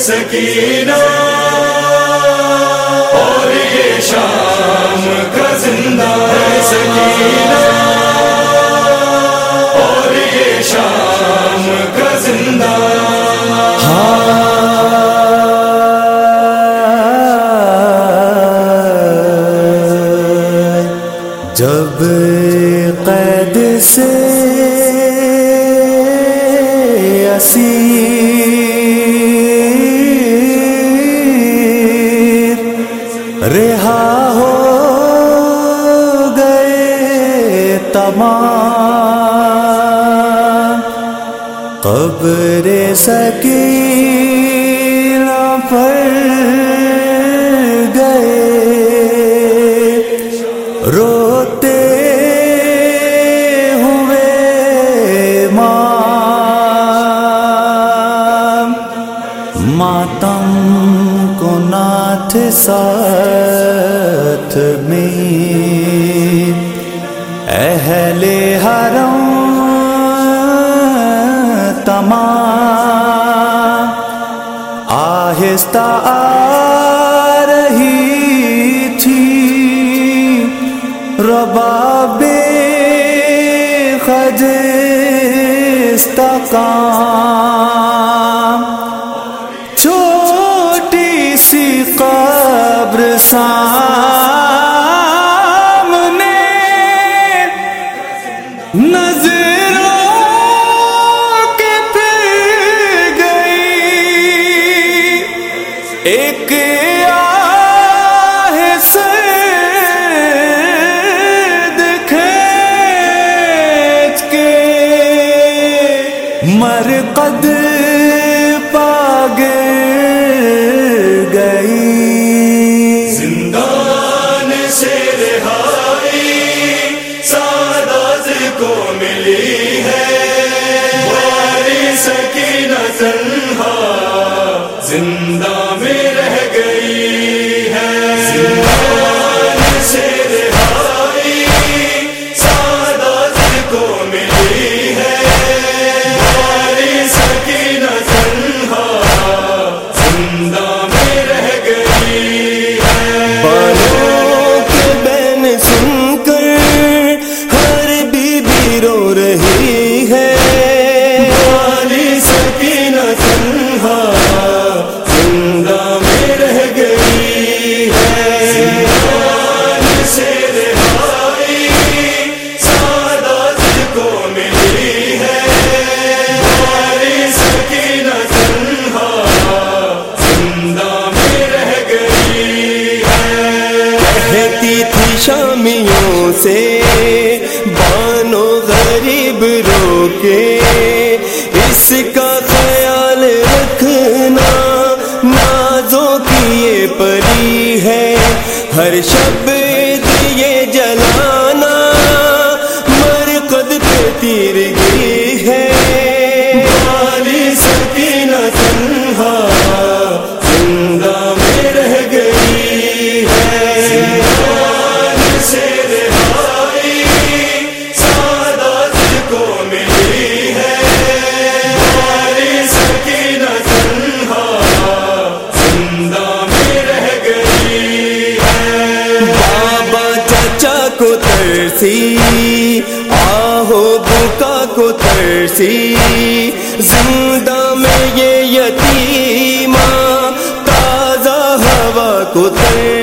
سکینہ اور یہ شام کا زندہ سکینہ اور یہ شام کا زندہ ہاں جب قید سے زمان قبر سکینہ پر گئے۔ روتے ہوئے ماں ماتم کو ناتھ ساتھ میں۔ اہل حرم تمام۔ آہستہ آ رہی تھی۔ رباب خجستہ کام۔ مرقد کے اس کا خیال رکھنا نازوں کی یہ پری ہے ہر شب ترسی آہوب کا کو ترسی۔ زندہ میں یہ یتیمہ تازہ ہوا کو ترسی۔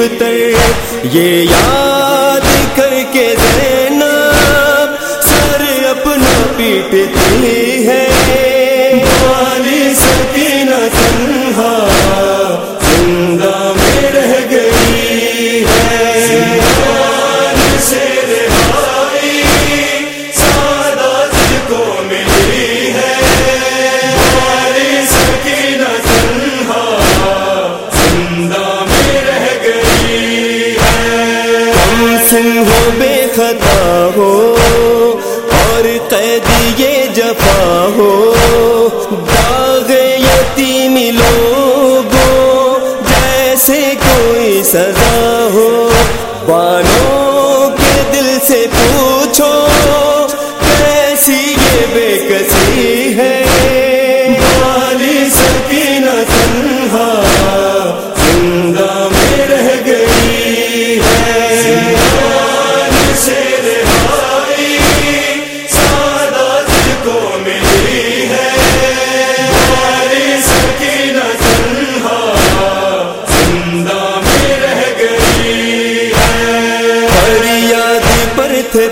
مختر یہ یاد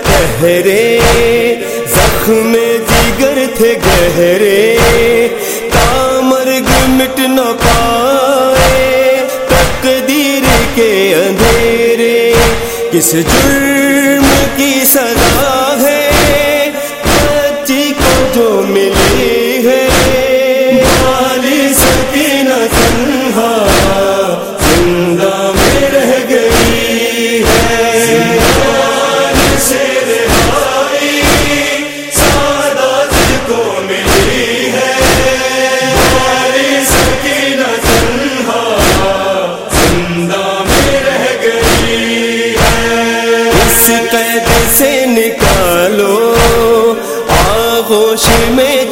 پہرے زخم جگر تھے گہرے۔ تامرگ مٹ نہ پائے، تقدیر کے اندھیرے۔ کس جرم کی سزا ہے؟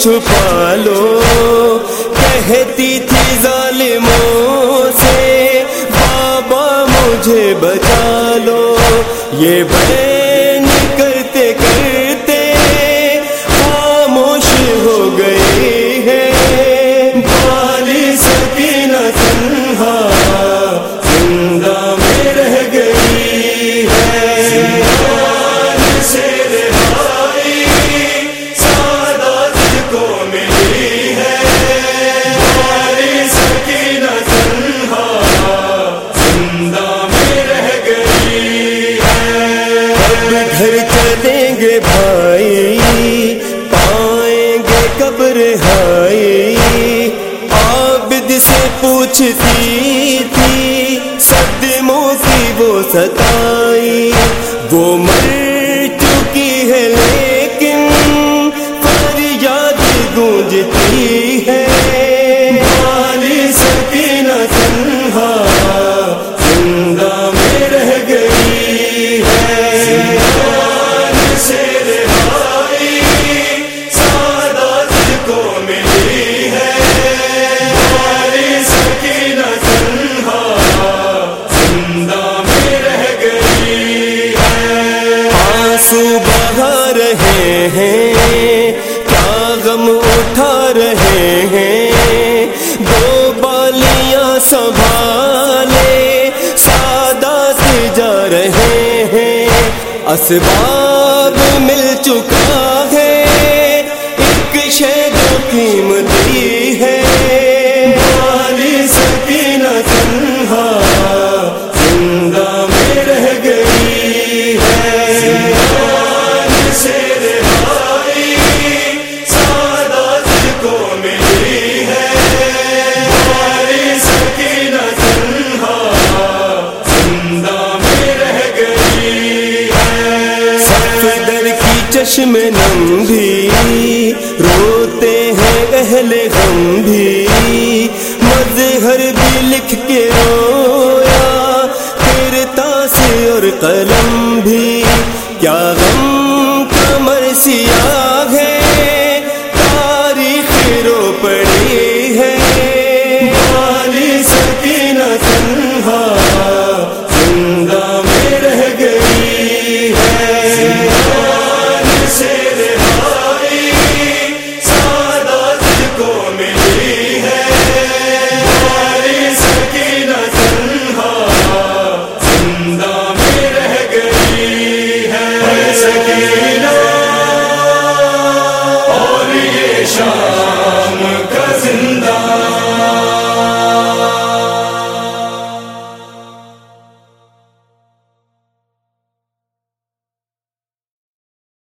چھپا لو کہتی تھی ظالموں سے بابا مجھے بچا لو۔ یہ بڑے گھر چلیں گے بھائی، پائیں گے قبر ہائی۔ عابد سے پوچھتی تھی، صدموں کی وہ ستائی۔ وہ رہے ہیں اسباب مل چکا